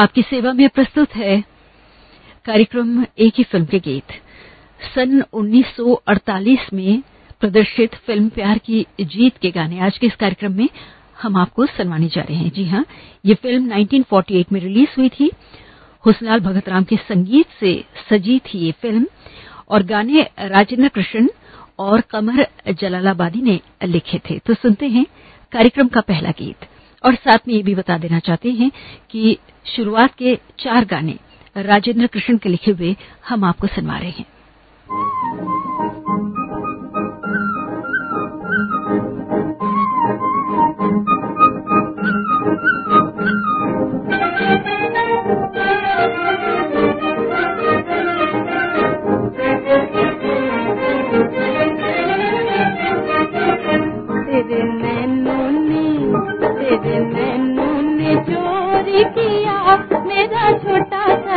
आपकी सेवा में प्रस्तुत है। कार्यक्रम एक ही फ़िल्म के गीत। सन 1948 में प्रदर्शित फ़िल्म प्यार की जीत के गाने आज के इस कार्यक्रम में हम आपको सुनवाने जा रहे हैं। जी हाँ ये फ़िल्म 1948 में रिलीज़ हुई थी। हुसलाल भगत राम के संगीत से सजी थी ये फ़िल्म और गाने राजेंद्र कृष्ण और कमर जलालाबादी ने लिखे थे। तो सुनते हैं कार्यक्रम का पहला गीत। और साथ में ये भी बता देना चाहते हैं कि शुरुआत के चार गाने राजेंद्र कृष्ण के लिखे हुए हम आपको सुनवा रहे हैं।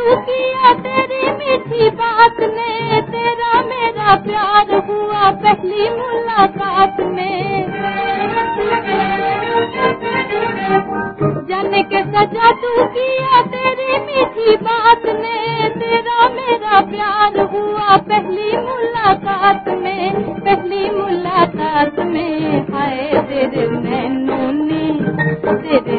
जादू किया तेरी मीठी बात ने तेरा मेरा प्यार हुआ पहली मुलाकात में। जन के सजा तू किया तेरी मीठी बात में, तेरा मेरा प्यार हुआ पहली मुलाकात में। पहली मुलाकात में आए तेरे मैनू ने, तेरे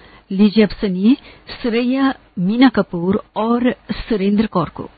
लीजिए अब सुनिए सुरैया मीना कपूर और सुरेंद्र कौर को।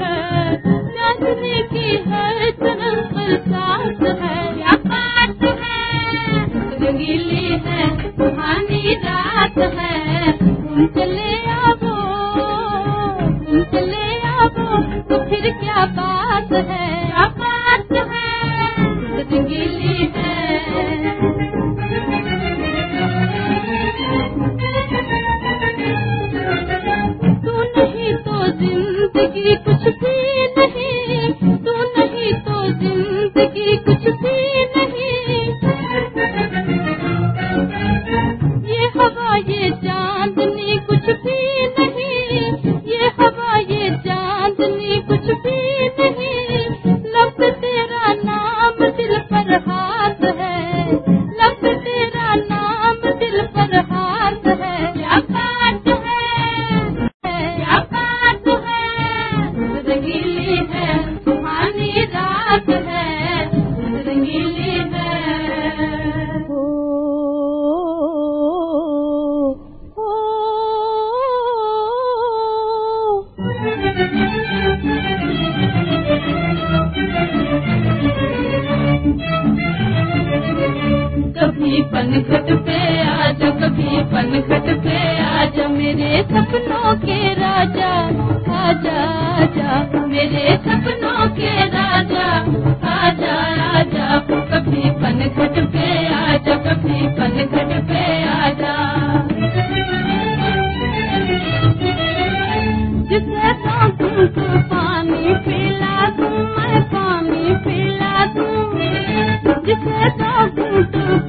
Thank.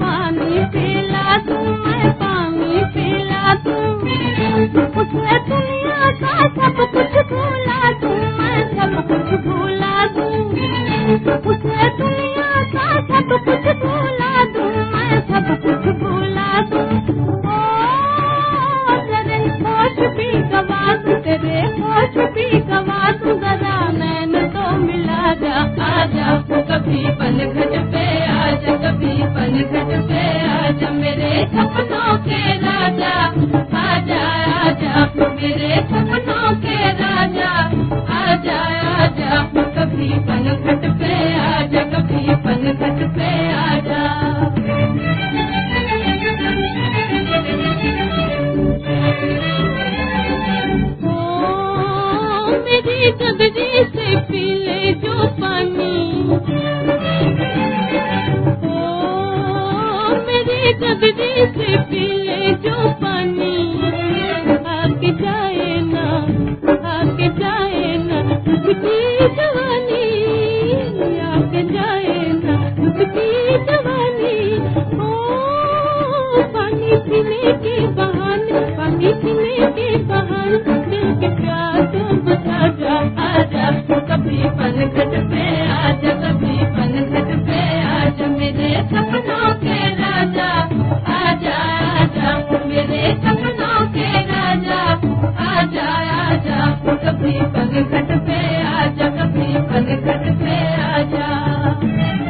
पानी पिला तू मैं पानी पिला तू। Thank you.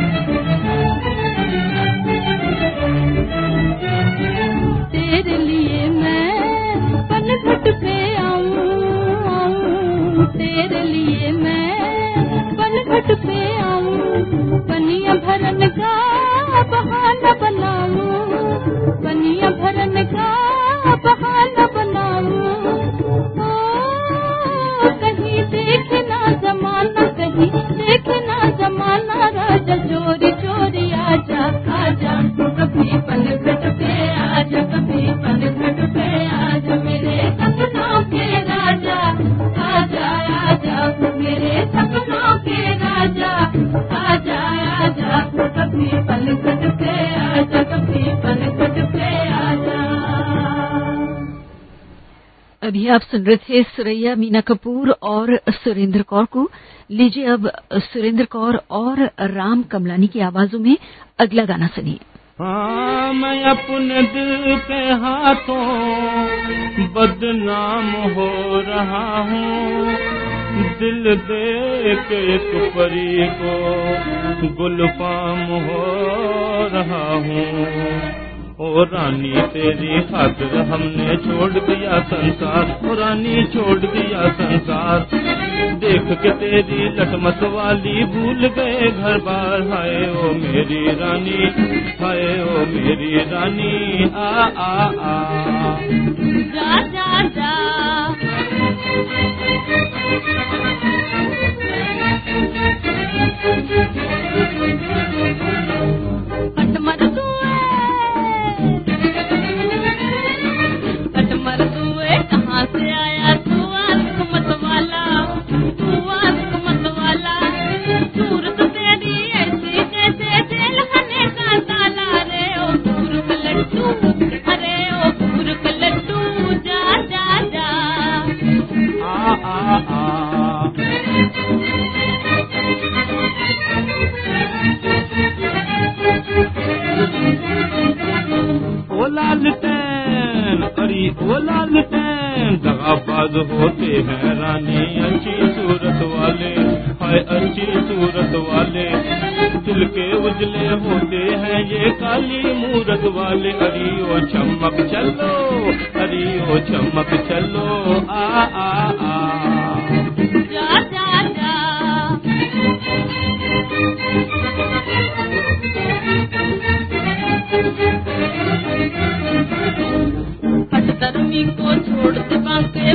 अभी आप सुन रहे थे सुरैया मीना कपूर और सुरेंद्र कौर को। लीजिए अब सुरेंद्र कौर और राम कमलानी की आवाजों में अगला गाना सुनिए। हाँ मैं अपने दिल के हाथों बदनाम हो रहा हूँ। दिल दे के परी को गुलफाम हो रहा हूँ। ओ रानी तेरी खातिर हमने छोड़ दिया संसार ओ रानी छोड़ दिया संसार। देख के तेरी लटमस वाली भूल गए घर बार। हाय ओ मेरी रानी हाय ओ मेरी रानी आ आ आ। जा जा जा। हट आदमी को छोड़ के बांके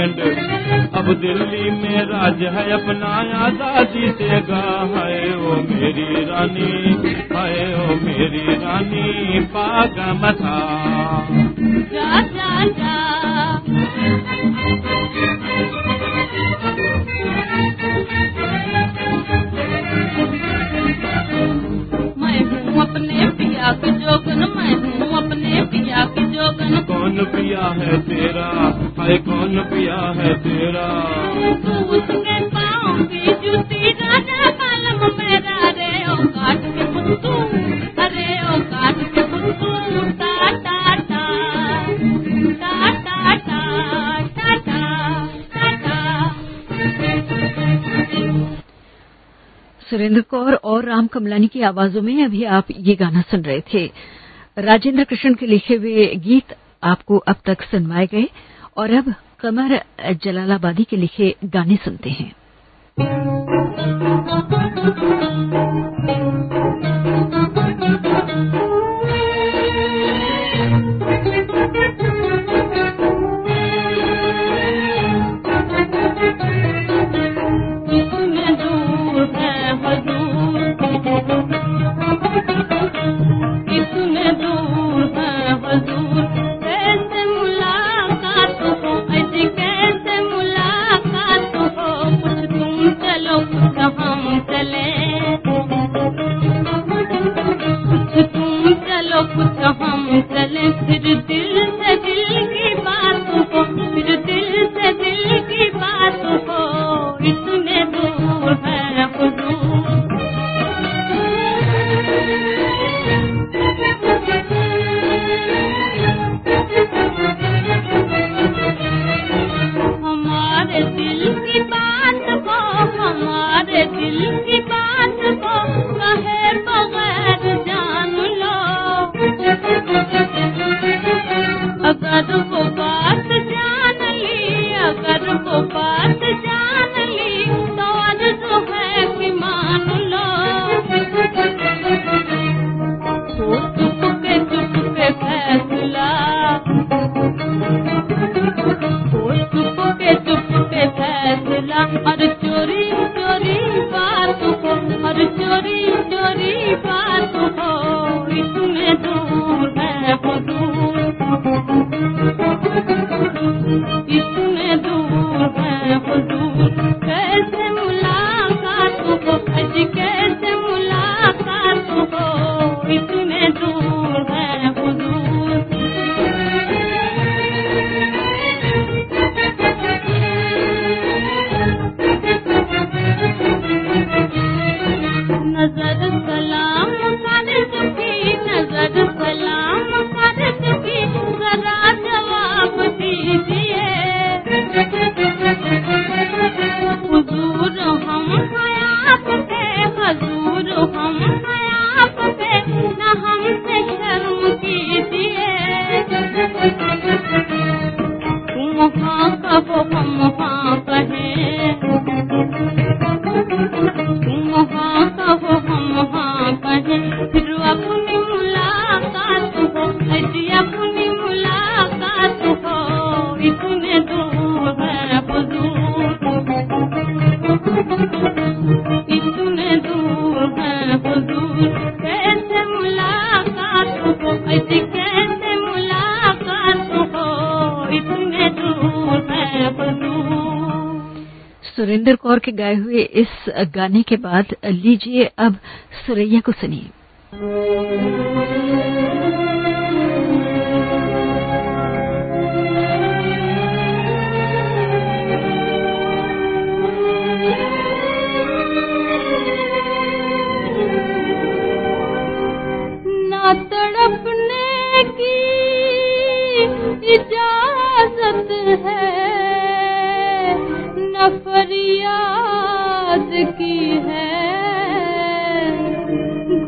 बैंड अब दिल्ली में राज है अपना आज़ादी से गा है। ओ मेरी रानी, है ओ मेरी रानी, पागा मथा। जा जा जा। मैं हूँ अपने पिया के जोगन, मैं हूँ अपने पिया के कौन पिया है तेरा? हाय कौन पिया है तेरा? तू उसके पाँव की जूती राजा कालम मेरा रे ओ काट के मुत्तू। अरे ओ काट के मुत्तू। टा टा टा टा टा टा टा टा टा सुरेंद्र कौर और राम कमलानी की आवाजों में अभी आप ये गाना सुन रहे थे। राजेंद्र कृष्ण के लिखे हुए गीत आपको अब तक सुनवाए गए और अब कमर जलालाबादी के लिखे गाने सुनते हैं। हम चले। कुछ तुम चलो कुछ हम चले। फिर दिल me apontou. मका कमा क सुरेंद्र कौर के गाए हुए इस गाने के बाद लीजिए अब सुरैया को सुनिए। तड़पने की इजाज़त है। फरियाद की है।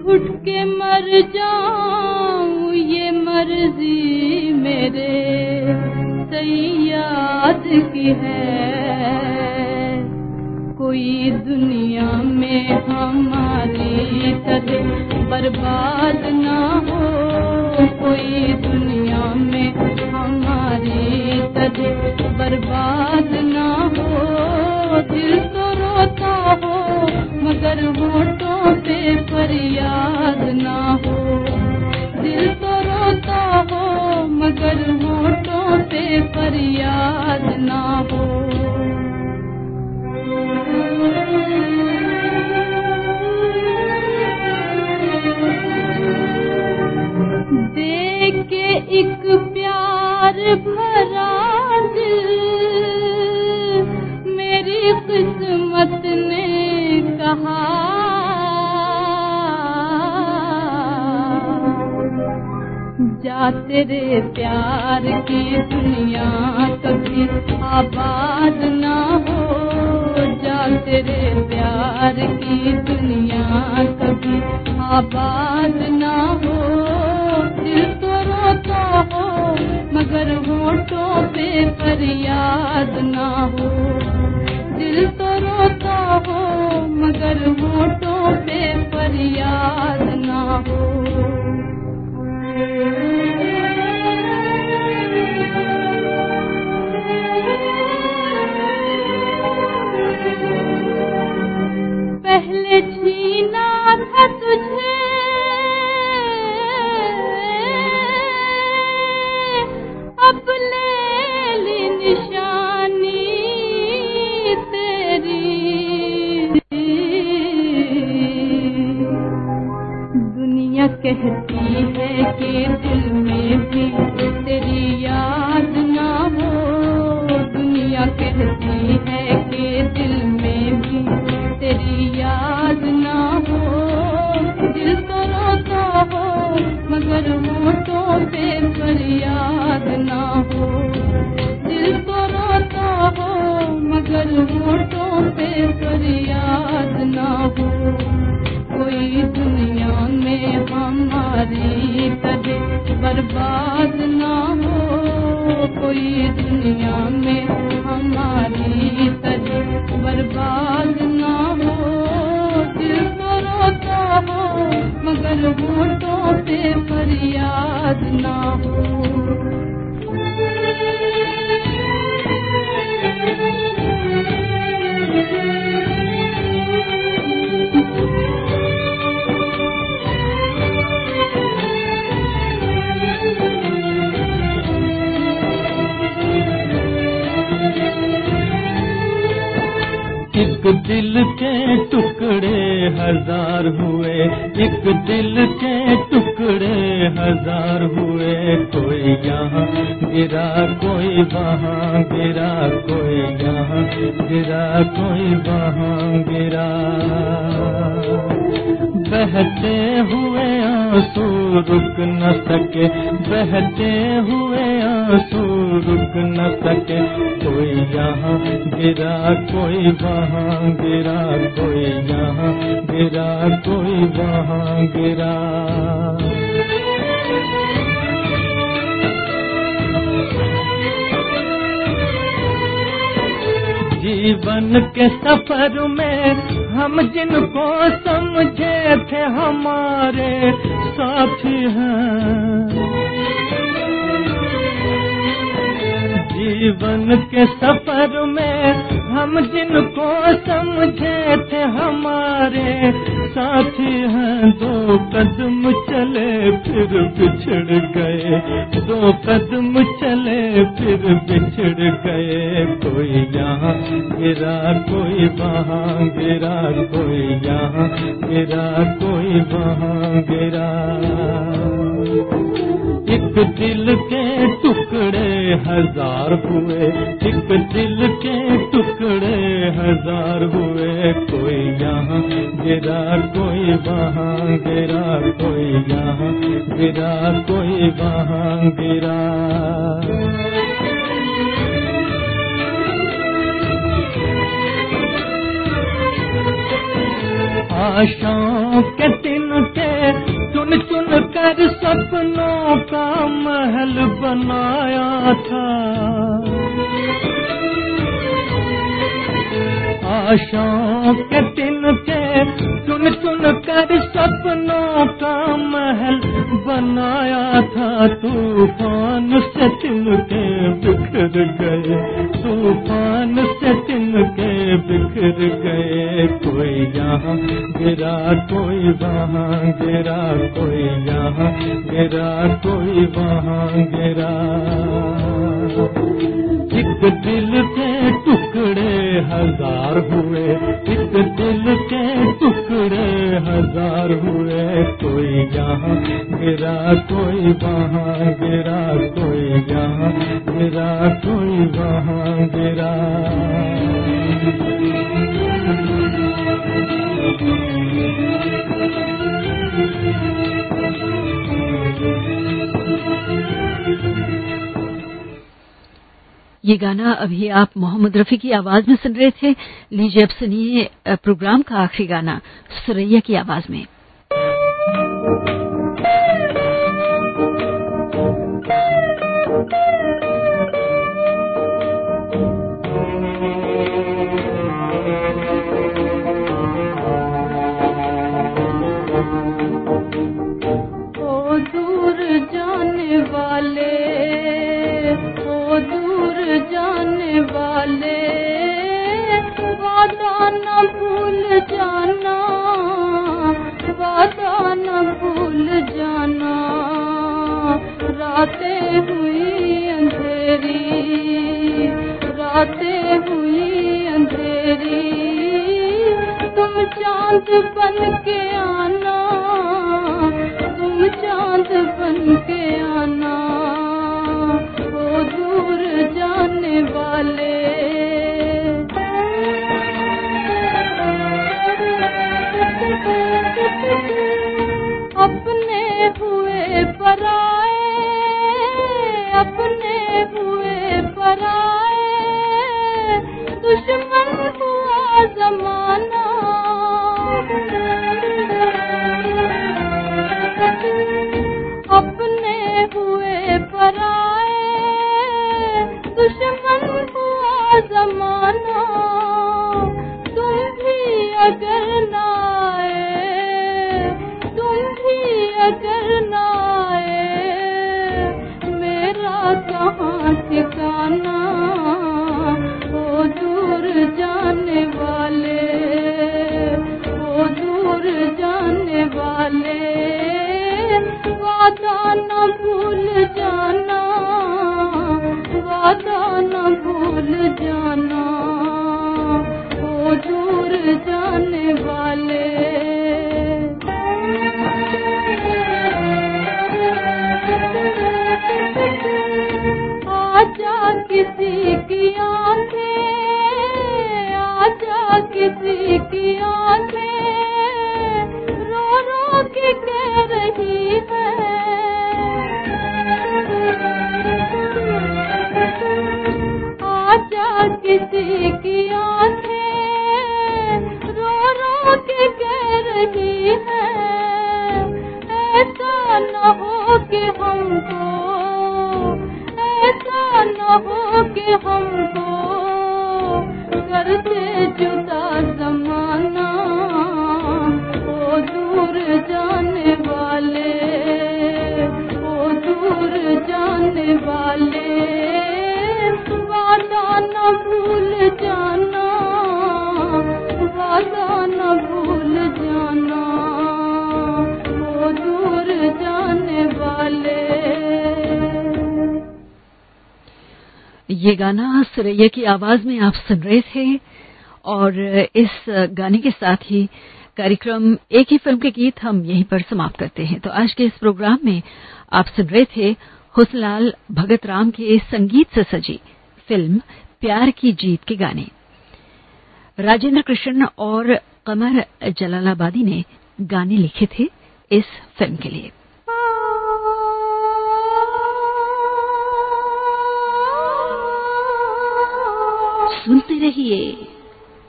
घुट के मर जाऊँ ये मर्ज़ी मेरे, सैयाद की है। कोई दुनिया में हमारी तरह बर्बाद ना हो, कोई दुनिया में बर्बाद ना हो, दिल तो रोता हो, मगर होठों पे फरियाद ना हो। दिल तो रोता हो, मगर होठों पे फरियाद ना हो। देख के एक भरा मेरी किस्मत ने कहा। जा तेरे प्यार की दुनिया कभी आबाद ना हो। जा तेरे प्यार की दुनिया कभी आबाद ना हो। मगर होठों पे फरियाद ना हो। दिल तो रोता हो, मगर होठों पे फरियाद ना हो। बर्बाद ना हो कोई दुनिया में हमारी तरह बर्बाद ना हो, दिल तो रोता हो, मगर होठों से फरियाद ना हो। हज़ार हुए, एक दिल के टुकड़े हज़ार हुए। कोई यहाँ गिरा, कोई वहाँ गिरा, कोई यहाँ गिरा, कोई वहाँ गिरा। बहते हुए आँसू रुक न सके, बहते हुए आँसू रुक न सके कोई यहाँ, गिरा कोई वहाँ, गिरा कोई यहाँ, गिरा कोई वहाँ, गिरा। जीवन के सफ़र में हम जिनको समझे थे हमारे साथी हैं। जीवन के सफ़र में हम जिनको समझे थे हमारे, साथी हैं दो कदम चले, फिर बिछड़ गए। दो कदम चले, फिर बिछड़ गए। कोई यहाँ गिरा कोई वहाँ गिरा कोई यहाँ गिरा कोई वहाँ गिरा एक दिल के टुकड़े हज़ार हुए, एक दिल के टुकड़े हज़ार हुए। कोई यहाँ, गिरा कोई वहाँ, गिरा कोई यहाँ, गिरा कोई वहाँ, गिरा। आशाओं के तिनके कर सपनों का महल बनाया था। आशाओं के तिनके चुन चुन कर सपनों का महल बनाया था। तूफ़ान से तिनके बिखर गए, तूफ़ान से तिनके बिखर गए कोई यहाँ, गिरा कोई वहाँ, गिरा कोई यहाँ, गिरा कोई वहाँ, गिरा। एक दिल के टुकड़े हज़ार हुए, एक दिल हज़ार हुए कोई यहाँ गिरा कोई वहाँ गिरा कोई यहाँ गिरा कोई वहाँ गिरा ये गाना अभी आप मोहम्मद रफी की आवाज़ में सुन रहे थे। लीजिए अब सुनिए प्रोग्राम का आखिरी गाना, सुरैया की आवाज़ में। जाना। रातें हुई अंधेरी, रातें हुई अंधेरी। तुम चाँद बन के आना, तुम चाँद बन अपने हुए पराए दुश्मन हुआ जमाना। तुम भी अगर ना कह है। ऐसा न हो कि हमको ऐसा न हो कि हमको दे जुदा ये गाना सुरैया की आवाज़ में आप सुन रहे थे और इस गाने के साथ ही कार्यक्रम एक ही फ़िल्म के गीत हम यहीं पर समाप्त करते हैं। तो आज के इस प्रोग्राम में आप सुन रहे थे हुसलाल भगत राम के संगीत से सजी फ़िल्म प्यार की जीत के गाने। राजेंद्र कृष्ण और कमर जलालाबादी ने गाने लिखे थे इस फ़िल्म के लिए। सुनते रहिए,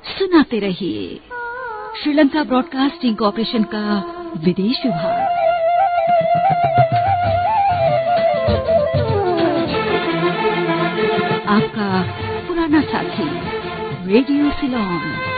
सुनाते रहिए। श्रीलंका ब्रॉडकास्टिंग कॉरपोरेशन का विदेश विभाग। आपका पुराना साथी, रेडियो सिलोन।